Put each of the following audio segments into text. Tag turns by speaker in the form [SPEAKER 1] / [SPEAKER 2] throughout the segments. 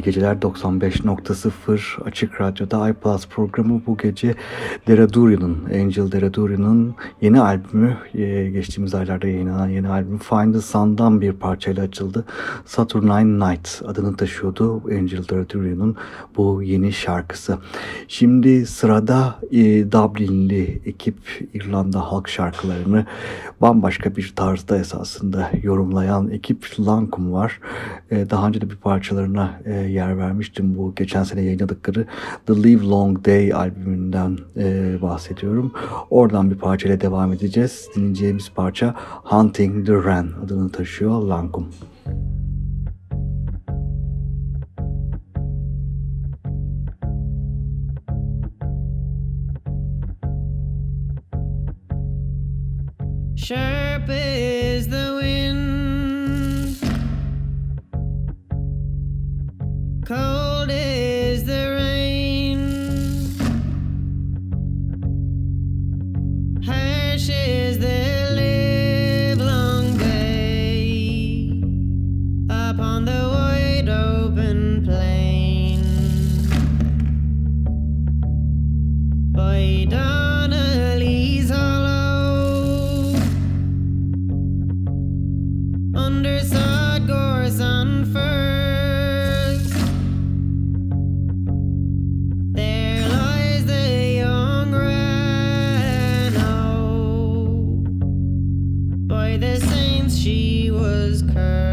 [SPEAKER 1] İyi geceler 95.0 Açık Radyo'da iPlus programı bu gece Deradurian'ın, Angel Deradurian'ın yeni albümü, e, geçtiğimiz aylarda yayınlanan yeni albümü Find the Sun'dan bir parçayla açıldı. Saturnine Night adını taşıyordu Angel Deradurian'ın bu yeni şarkısı. Şimdi sırada e, Dublinli ekip İrlanda halk şarkılarını bambaşka bir tarzda esasında yorumlayan ekip Lancome var. E, daha önce de bir parçalarına yer vermiştim. Bu geçen sene yayınladıkları The Live Long Day albümünden e, bahsediyorum. Oradan bir parçayla devam edeceğiz. Dinleyeceğimiz parça Hunting the Wren adını taşıyor Lancome.
[SPEAKER 2] Cold was cursed.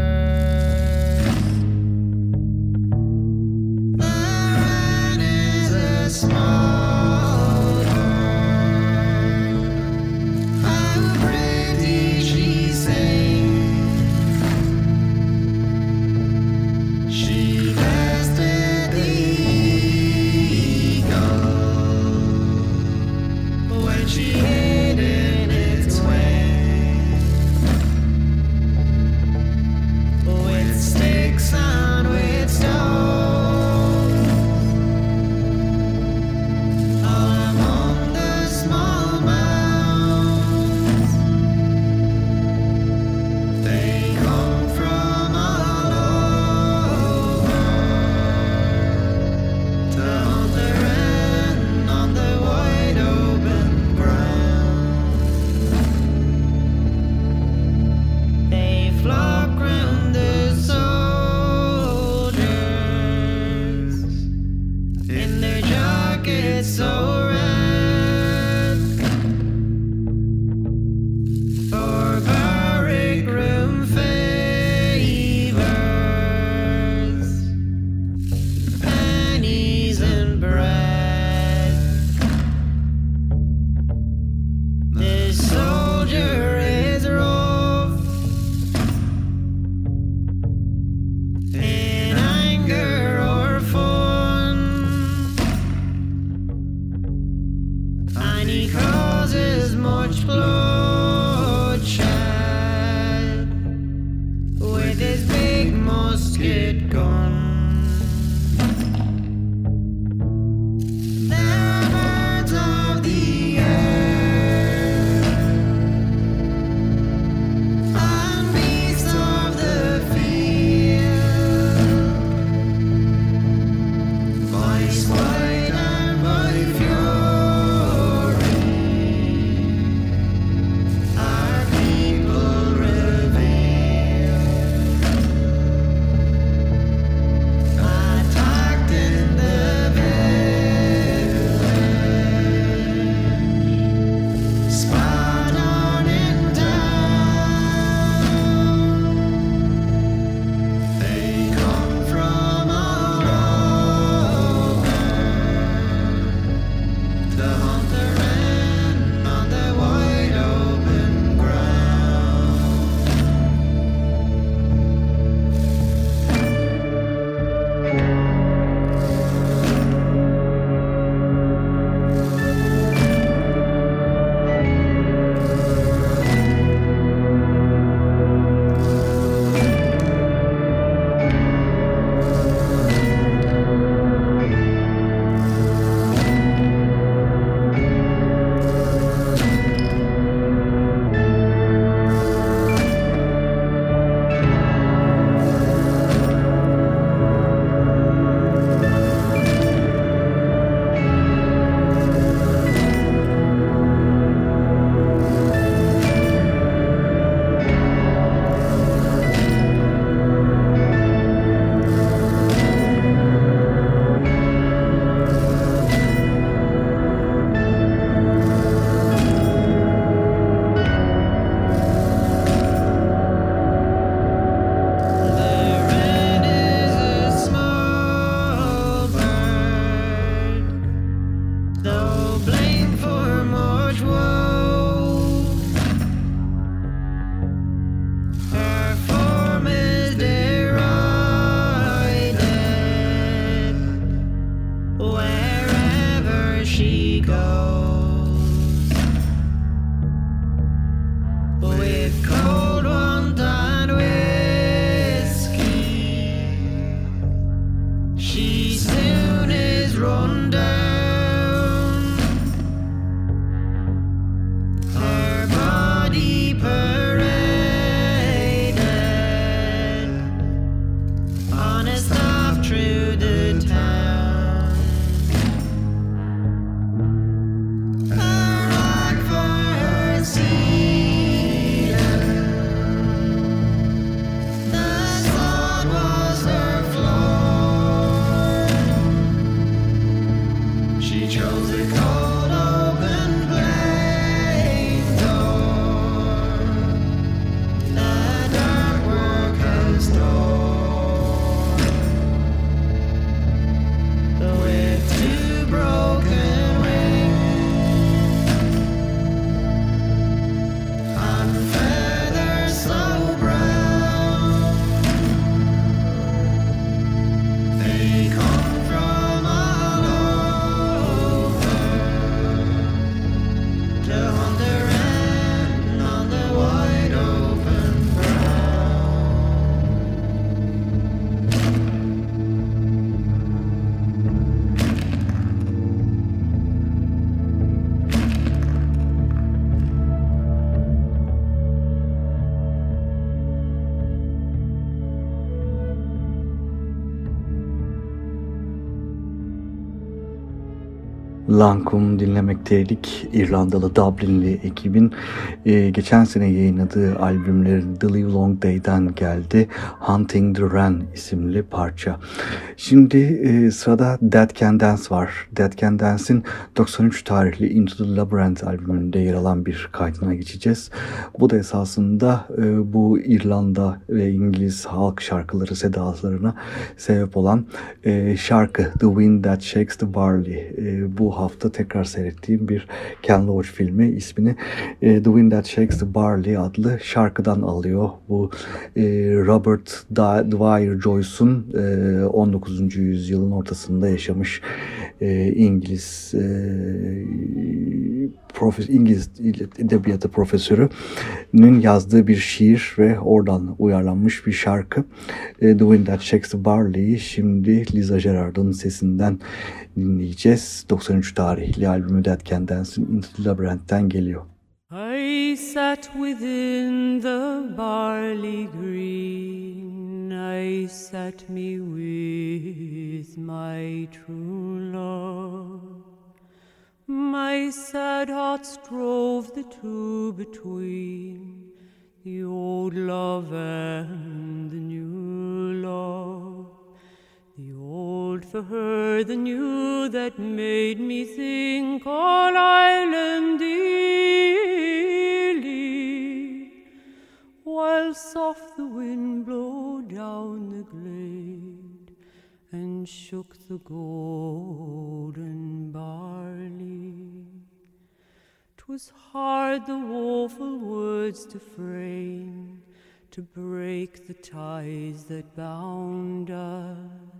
[SPEAKER 2] this big mosquito gone.
[SPEAKER 1] Lancome dinlemekteydik. İrlandalı Dublinli ekibin e, geçen sene yayınladığı albümlerin The Livelong Day'den geldi. Hunting the Wren isimli parça. Şimdi e, sırada Dead Can Dance var. Dead Can Dance'in 93 tarihli Into the Labyrinth albümünde yer alan bir kaydına geçeceğiz. Bu da esasında e, bu İrlanda ve İngiliz halk şarkıları sedaslarına sebep olan e, şarkı The Wind That Shakes the Barley. E, bu hafta tekrar seyrettiğim bir Ken Loach filmi ismini e, The Wind That Shakes the Barley adlı şarkıdan alıyor. Bu e, Robert Dwyer Joyce'un e, 19. yüzyılın ortasında yaşamış e, İngiliz e, profe- İngiliz edebiyatı profesörünün yazdığı bir şiir ve oradan uyarlanmış bir şarkı. E, The Wind That Shakes the Barley'i şimdi Liza Gerard'ın sesinden dinleyeceğiz. 93 tarihli albümü Dead Can Dance'in Into the Labyrinth'ten geliyor.
[SPEAKER 3] I sat within the barley green. I sat me with my true love. My sad heart strove the two between the old love and for her, the new that made me think all island dearly, while soft the wind blew down the glade and shook the golden barley. 'Twas hard the woeful words to frame, to break the ties that bound us,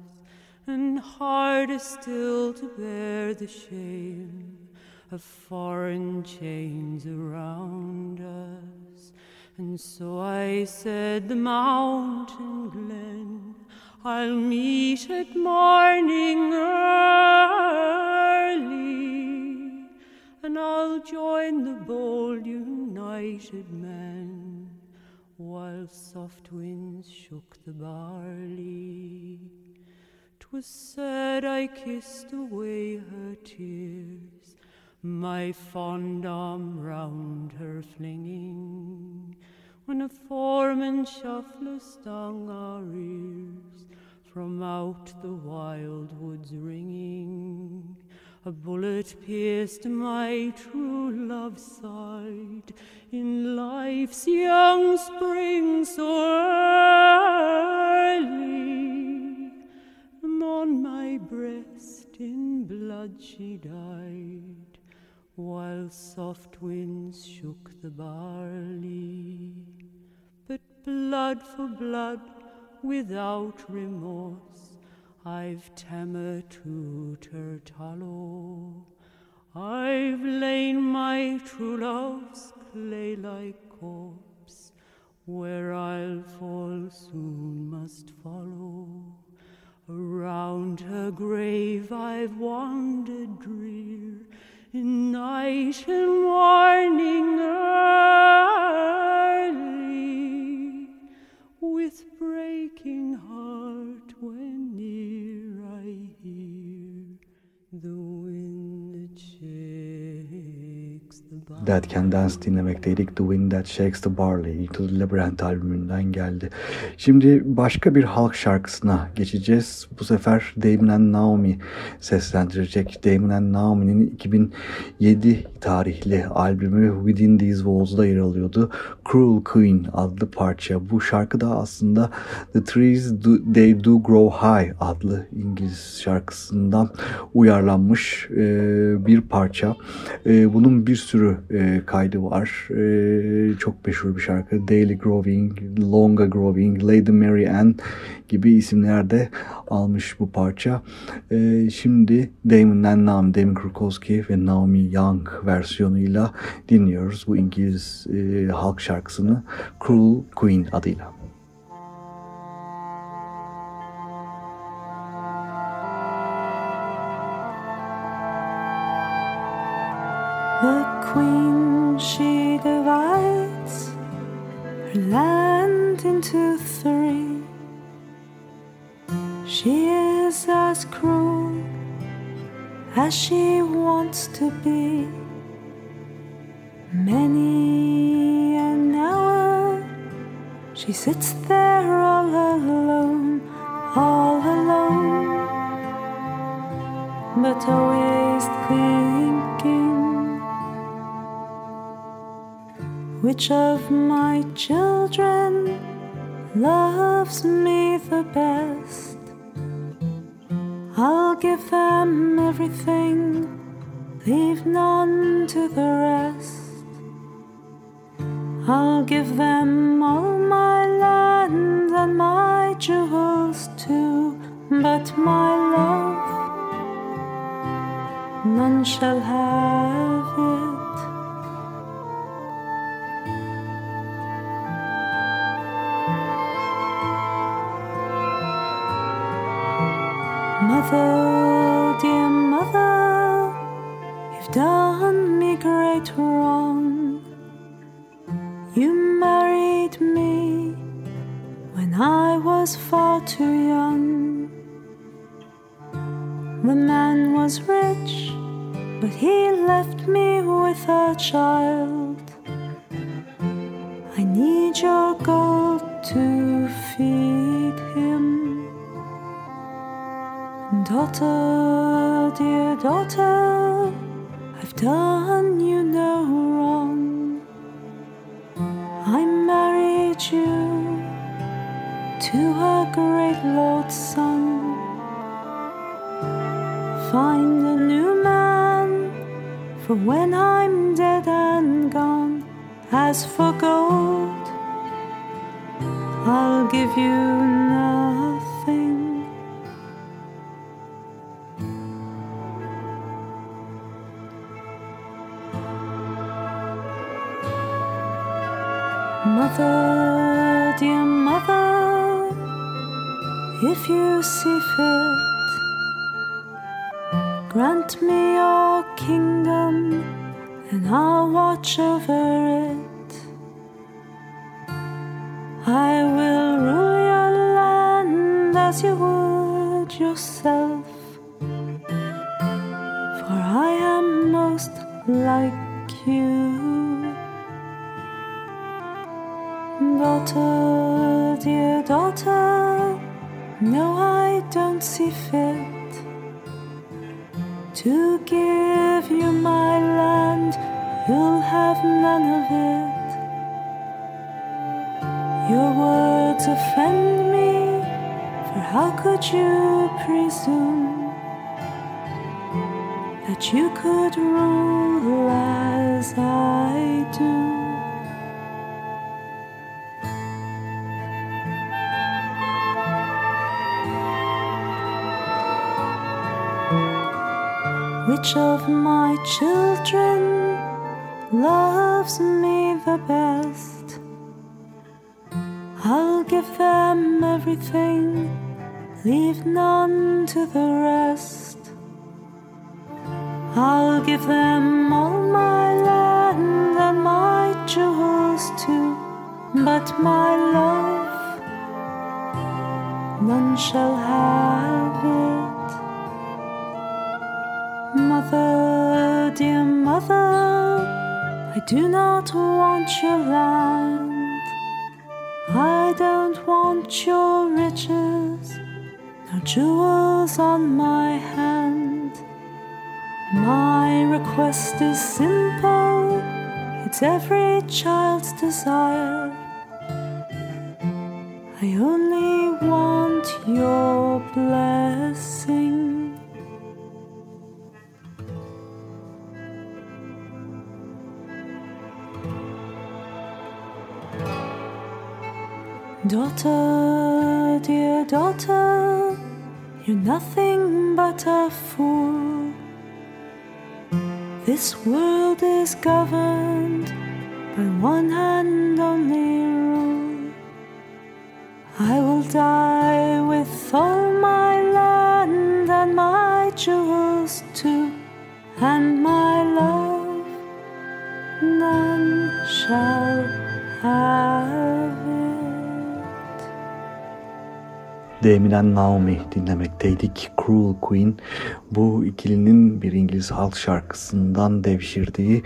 [SPEAKER 3] and harder still to bear the shame of foreign chains around us. And so I said, The mountain glen I'll meet at morning early, and I'll join the bold united men while soft winds shook the barley. 'Twas said I kissed away her tears, my fond arm round her flinging, when a foreman shuffler stung our ears from out the wild woods ringing. A bullet pierced my true love's side in life's young spring so early, on my breast in blood she died, while soft winds shook the barley. But blood for blood, without remorse, I've tamer to Turtallow. I've lain my true love's clay like corpse, where I'll fall soon must follow. Around her grave I've wandered drear in night and morning early, with breaking heart when near I hear the wind that
[SPEAKER 1] Dead Can Dance dinlemekteydik. The Wind That Shakes the Barley Into the Labyrinth albümünden geldi. Şimdi başka bir halk şarkısına geçeceğiz. Bu sefer Damon and Naomi seslendirecek. Damon and Naomi'nin 2007 tarihli albümü Within These Walls'da yer alıyordu. Cruel Queen adlı parça. Bu şarkı da aslında The Trees Do, They Do Grow High adlı İngiliz şarkısından uyarlanmış e, bir parça. E, bunun bir sürü e, kaydı var. E, çok meşhur bir şarkı. Daily Growing, Longer Growing, Lady Mary Ann gibi isimlerde almış bu parça. E, şimdi Damon and Naomi, Damon Krukowski ve Naomi Young versiyonuyla dinliyoruz bu İngiliz e, halk şarkısını Cruel Queen adıyla.
[SPEAKER 4] Queen, she divides her land into three. She is as cruel as she wants to be. Many an hour she sits there all alone, all alone, but always thinking. Which of my children loves me the best? I'll give them everything, leave none to the rest. I'll give them all my land and my jewels too, but my love none shall have it. Mother, dear mother, you've done me great wrong. You married me when I was far too young. The man was rich, but he left me with a child. I need your gold to feed Daughter, dear daughter, I've done you no wrong. I married you to a great lord's son. Find a new man for when I'm dead and gone. As for gold, I'll give you Mother, dear mother, if you see fit, grant me your kingdom and I'll watch over it. I will rule your land as you would yourself, for I am most like Daughter, dear daughter, no, I don't see fit to give you my land. You'll have none of it. Your words offend me, for how could you presume that you could rule as I do? Which of my children loves me the best? I'll give them everything, leave none to the rest. I'll give them all my land and my jewels too, but my love none shall have it. Mother, dear mother, I do not want your land. I don't want your riches, no jewels on my hand. My request is simple, it's every child's desire. I only want your blessing. Daughter, dear daughter, you're nothing but a fool. This world is governed by one hand only rule. I will die with all my land and my jewels too, and my love none shall have
[SPEAKER 1] Damian Naomi dinlemekteydik. Cruel Queen bu ikilinin bir İngiliz halk şarkısından devşirdiği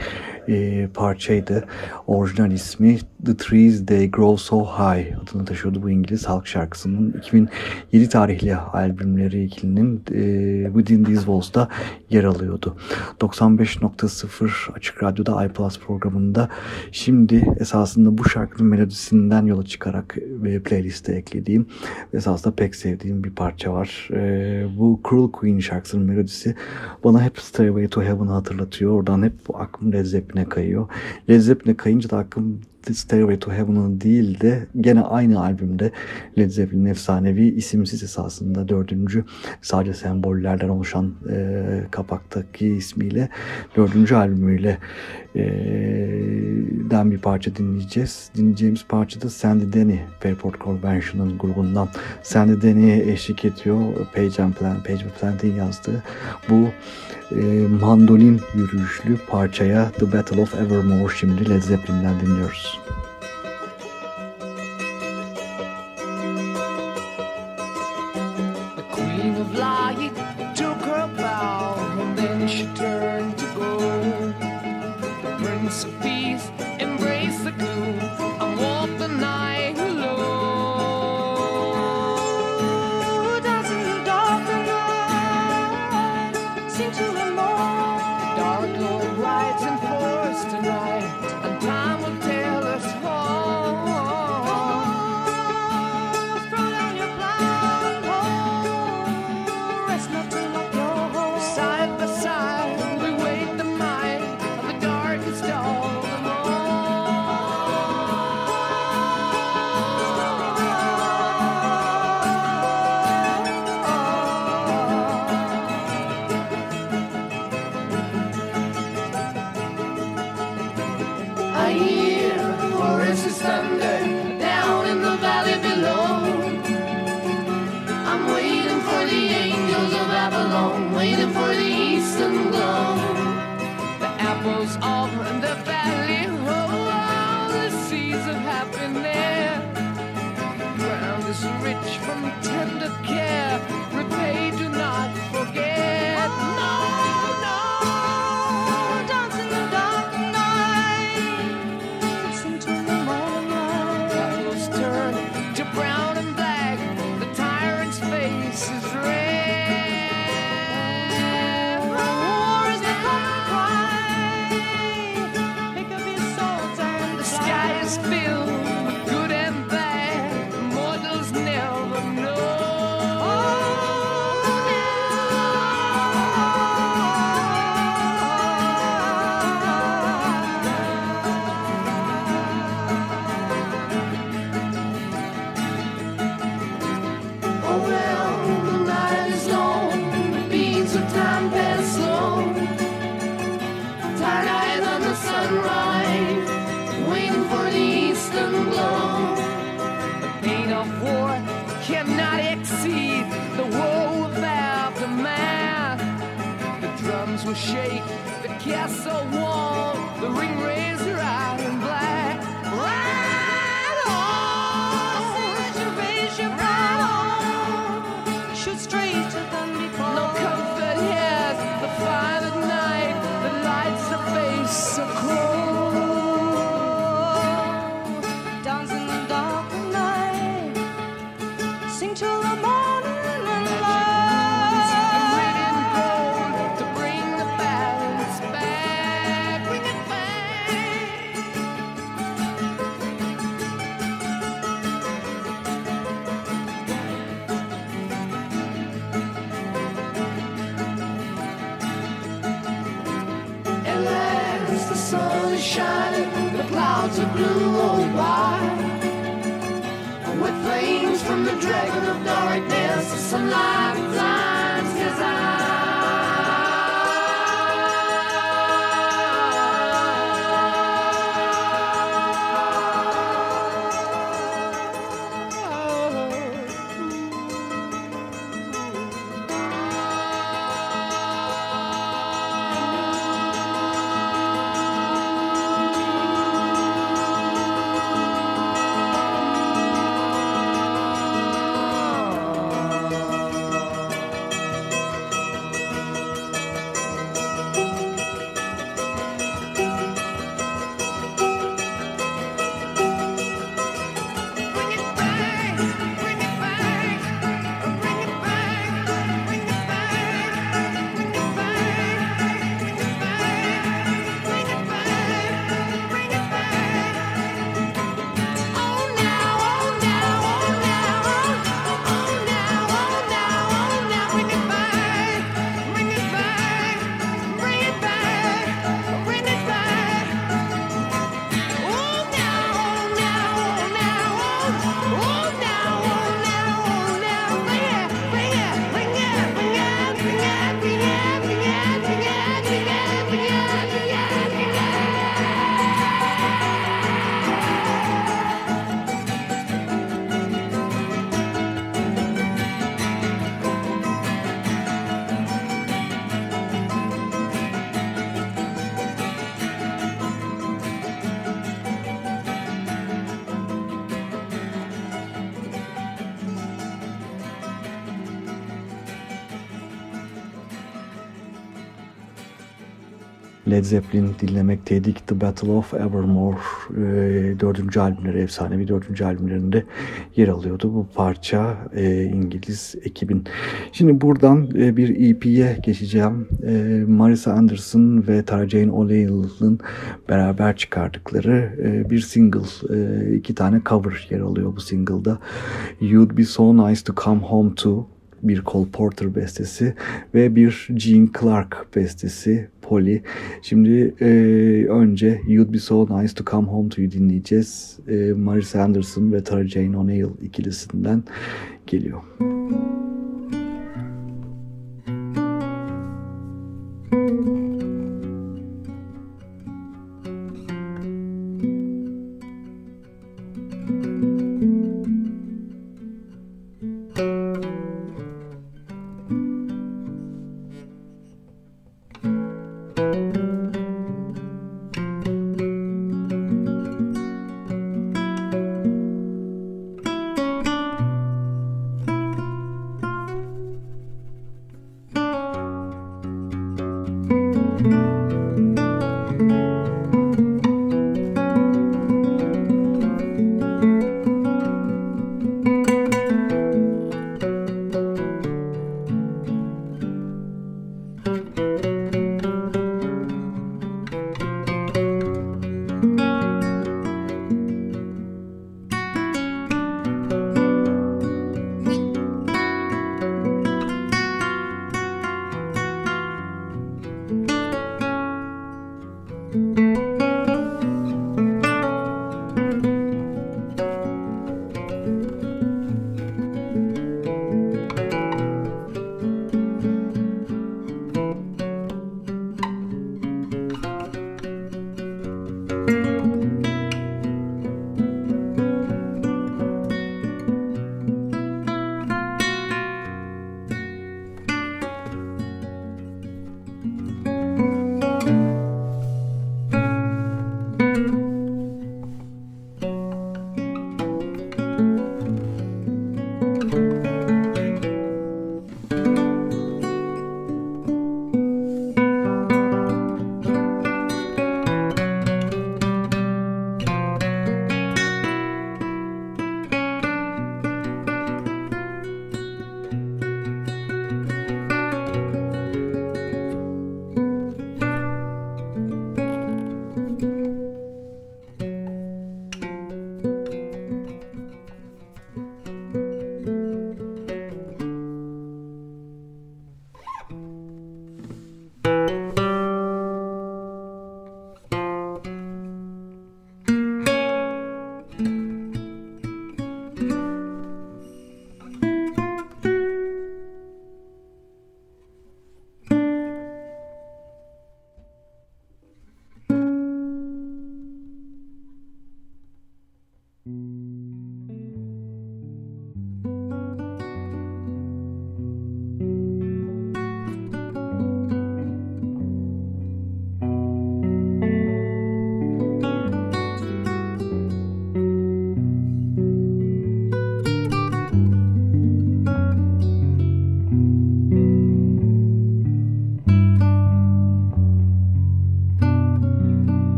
[SPEAKER 1] e, parçaydı. Orijinal ismi The Trees They Grow So High adını taşıyordu bu İngiliz halk şarkısının. 2007 tarihli albümleri ikilinin e, Within These Walls'da yer alıyordu. 95.0 Açık Radyo'da iPlus programında şimdi esasında bu şarkının melodisinden yola çıkarak ve playliste eklediğim esasında pek sevdiğim bir parça var. E, bu Cruel Queen şarkısının melodisi bana hep Stairway to Heaven'ı hatırlatıyor. Oradan hep aklım Led kayıyor. Led kayınca da aklım Stairway to Heaven'ın değil de gene aynı albümde Led Zeppelin'in efsanevi isimsiz esasında dördüncü sadece sembollerden oluşan e, kapaktaki ismiyle dördüncü albümüyle e, den bir parça dinleyeceğiz. Dinleyeceğimiz parça da Sandy Denny Fairport Convention'ın grubundan Sandy Denny'e eşlik ediyor. Page and Plan, Page and Plant'in yazdığı bu e, mandolin yürüyüşlü parçaya The Battle of Evermore şimdi Led Zeppelin'den dinliyoruz.
[SPEAKER 5] Adiós. Is shining, the clouds are blue roll by. With flames from the dragon of darkness, some lifetimes
[SPEAKER 1] Led Zeppelin dinlemekteydik. The Battle of Evermore e, dördüncü albümleri, efsanevi dördüncü albümlerinde yer alıyordu. Bu parça e, İngiliz ekibin. Şimdi buradan e, bir EP'ye geçeceğim. E, Marisa Anderson ve Tara Jane O'Neill'ın beraber çıkardıkları e, bir single. E, iki tane cover yer alıyor bu single'da. You'd Be So Nice To Come Home To bir Cole Porter bestesi ve bir Gene Clark bestesi Polly. Şimdi e, önce You'd Be So Nice To Come Home To'yu dinleyeceğiz. E, Maris Anderson ve Tara Jane O'Neill ikilisinden geliyor.
[SPEAKER 4] You'd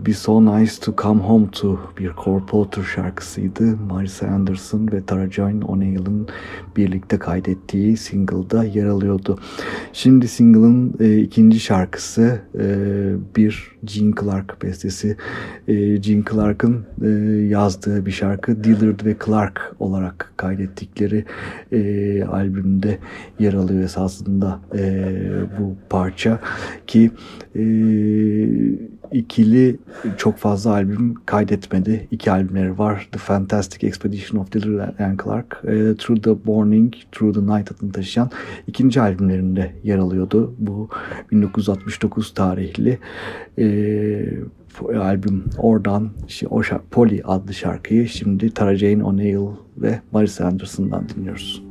[SPEAKER 4] You'd Be So Nice to Come Home To
[SPEAKER 1] bir Cole Porter şarkısıydı. Marisa Anderson ve Tara Joyne O'Neill'ın birlikte kaydettiği single'da yer alıyordu. Şimdi single'ın e, ikinci şarkısı e, bir Gene Clark bestesi. E, Gene Clark'ın e, yazdığı bir şarkı Dillard ve Clark olarak kaydettikleri e, albümde yer alıyor esasında e, bu parça ki e, ikili çok fazla albüm kaydetmedi. İki albümleri var. The Fantastic Expedition of Dillard and Clark, e, Through the Morning, Through the Night adını taşıyan ikinci albümlerinde yer alıyordu. Bu 1969 tarihli e, albüm. Oradan o Polly adlı şarkıyı şimdi Tara Jane O'Neill ve Marisa Anderson'dan dinliyoruz.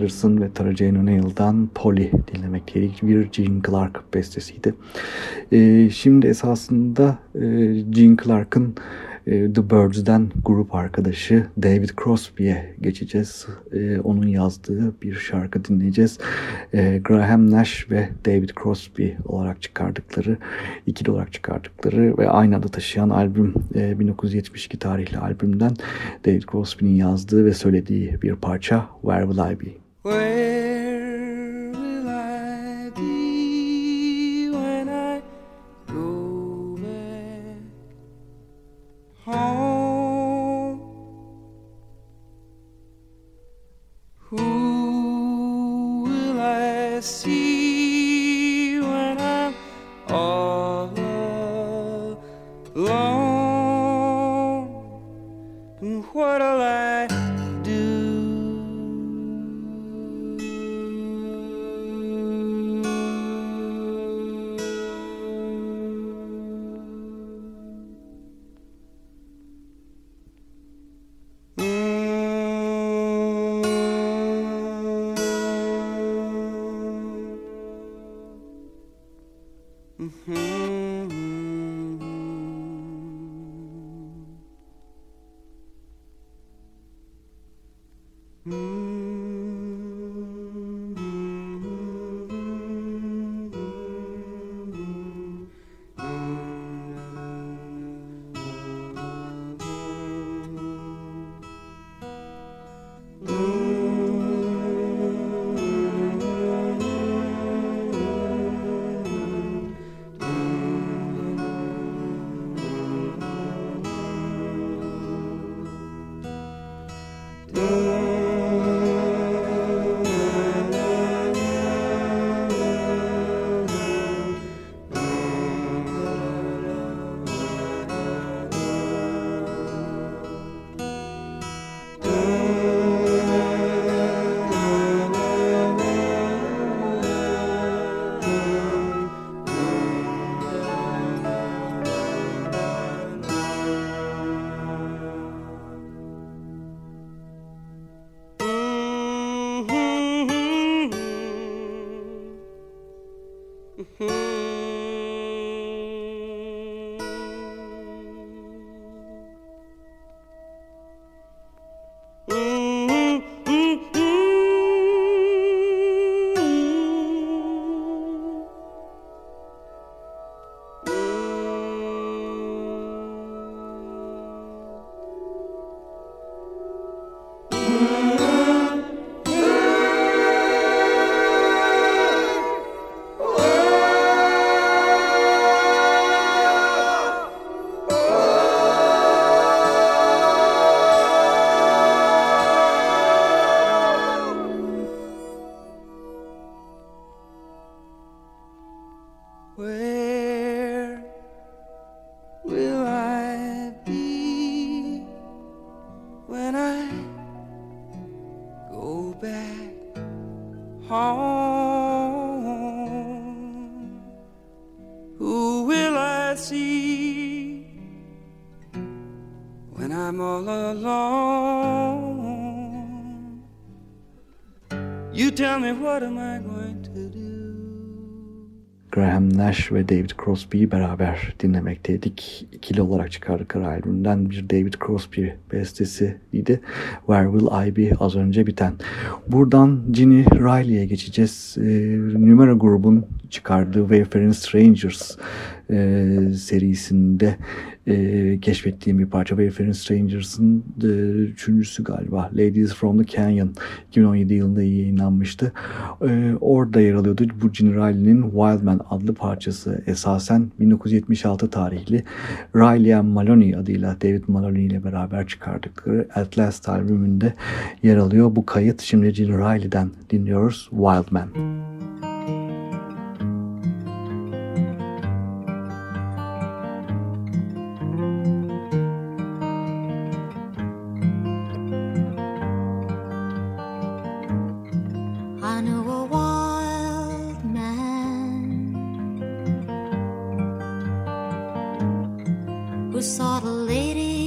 [SPEAKER 1] Anderson ve Tara Jane O'Neill'dan Polly dinlemekteydik. Bir Gene Clark bestesiydi. Ee, şimdi esasında e, Gene Clark'ın e, The Birds'den grup arkadaşı David Crosby'ye geçeceğiz. E, onun yazdığı bir şarkı dinleyeceğiz. E, Graham Nash ve David Crosby olarak çıkardıkları, ikili olarak çıkardıkları ve aynı adı taşıyan albüm e, 1972 tarihli albümden David Crosby'nin yazdığı ve söylediği bir parça Where Will I Be?
[SPEAKER 6] Where
[SPEAKER 1] Nash ve David Crosby'yi beraber dinlemekteydik. İkili olarak çıkardıkları albümden bir David Crosby bestesiydi. Where Will I Be az önce biten. Buradan Ginny Riley'e geçeceğiz. Ee, Numero grubun çıkardığı Wayfaring Strangers e, serisinde e, keşfettiğim bir parça. Wayfaring Strangers'ın e, üçüncüsü galiba. Ladies from the Canyon 2017 yılında yayınlanmıştı. E, orada yer alıyordu. Bu Gene Riley'nin Wild Man adlı parçası esasen 1976 tarihli Riley and Maloney adıyla David Maloney ile beraber çıkardıkları At Last albümünde yer alıyor. Bu kayıt şimdi Gene Riley'den dinliyoruz. Wild Man.
[SPEAKER 7] saw the lady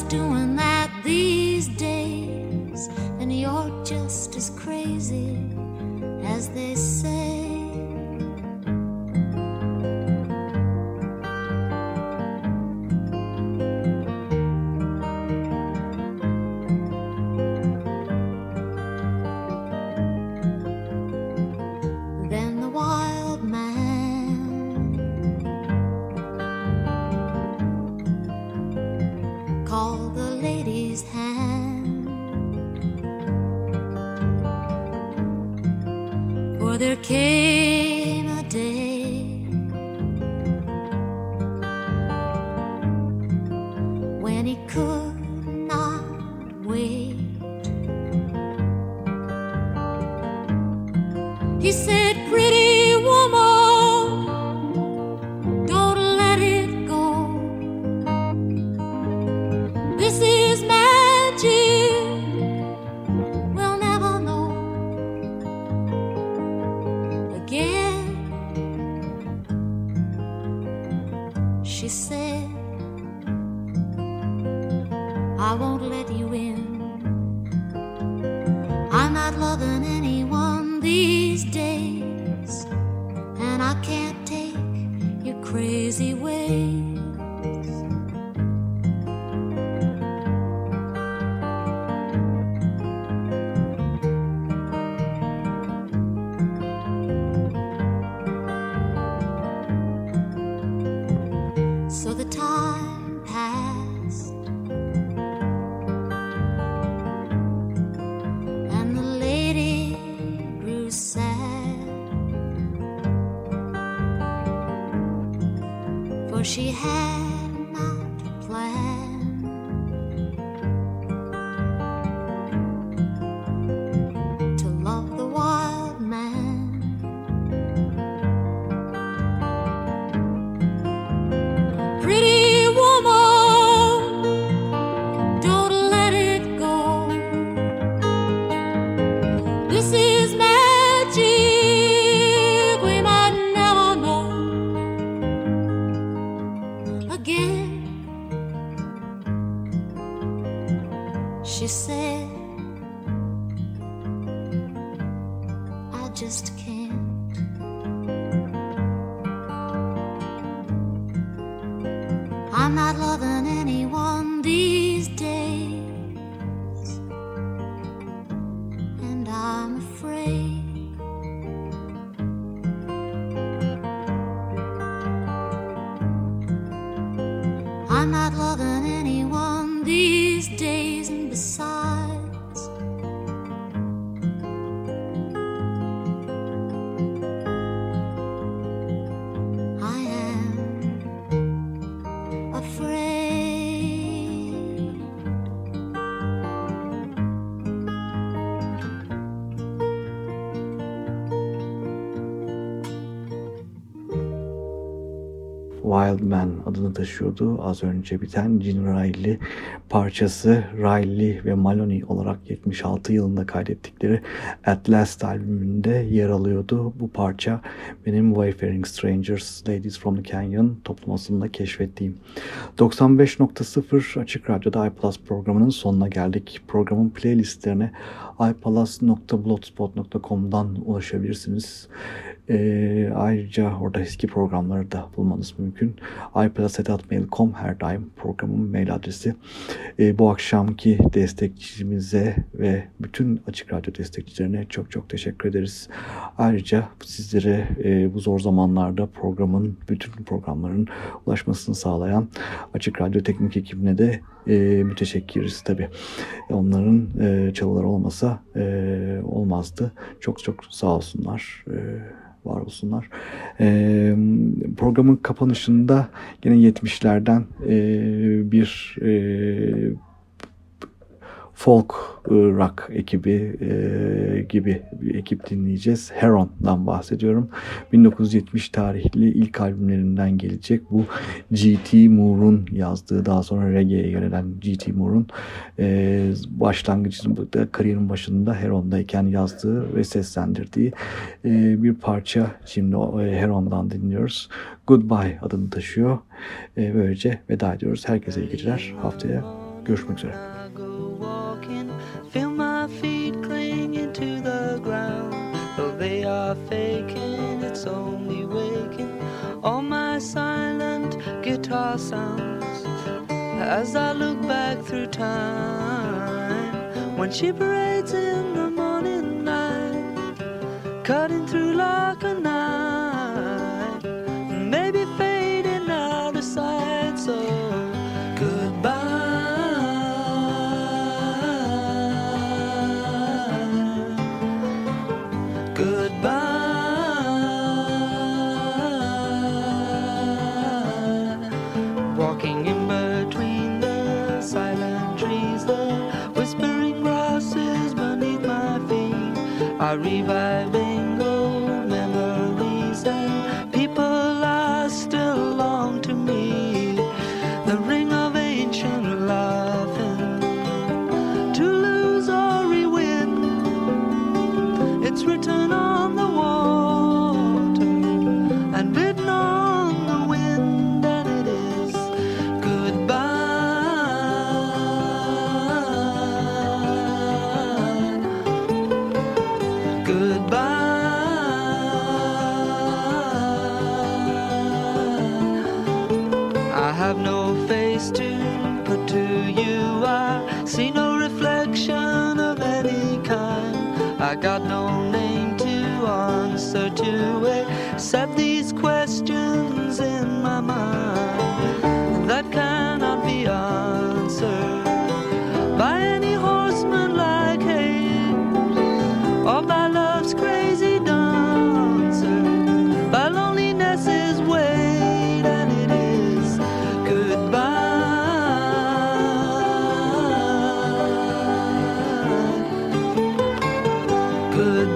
[SPEAKER 7] doing Wild Man
[SPEAKER 1] adını taşıyordu. Az önce biten Gene Riley parçası Riley ve Maloney olarak 76 yılında kaydettikleri At Last albümünde yer alıyordu. Bu parça benim Wayfaring Strangers Ladies from the Canyon toplamasında keşfettiğim. 95.0 Açık Radyo'da iPlus programının sonuna geldik. Programın playlistlerine iPalaz.blogspot.com'dan ulaşabilirsiniz. Ee, ayrıca orada eski programları da bulmanız mümkün. iPlus.mail.com her daim programın mail adresi. Ee, bu akşamki destekçimize ve bütün Açık Radyo destekçilerine çok çok teşekkür ederiz. Ayrıca sizlere e, bu zor zamanlarda programın, bütün programların ulaşmasını sağlayan Açık Radyo teknik ekibine de e, müteşekkiriz tabii. Onların e, çalıları olmasa e, olmazdı. Çok çok sağ olsunlar. E, var olsunlar. E, programın kapanışında yine 70'lerden e, bir e, folk e, rock ekibi e, gibi bir ekip dinleyeceğiz. Heron'dan bahsediyorum. 1970 tarihli ilk albümlerinden gelecek. Bu G.T. Moore'un yazdığı daha sonra reggae'ye yönelen G.T. Moore'un e, başlangıcında kariyerin başında Heron'dayken yazdığı ve seslendirdiği e, bir parça şimdi Heron'dan dinliyoruz. Goodbye adını taşıyor. E, böylece veda ediyoruz. Herkese iyi geceler. Haftaya görüşmek üzere.
[SPEAKER 3] Are faking, it's only waking all my silent guitar sounds. As I look back through time, when she parades in the morning light, cutting through like a knife, Revive. Answer to except these questions in my mind that cannot be answered by any horseman like hate or by love's crazy dancer, by loneliness's weight, and it is goodbye. Goodbye.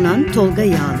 [SPEAKER 8] Sunan Tolga Yağlı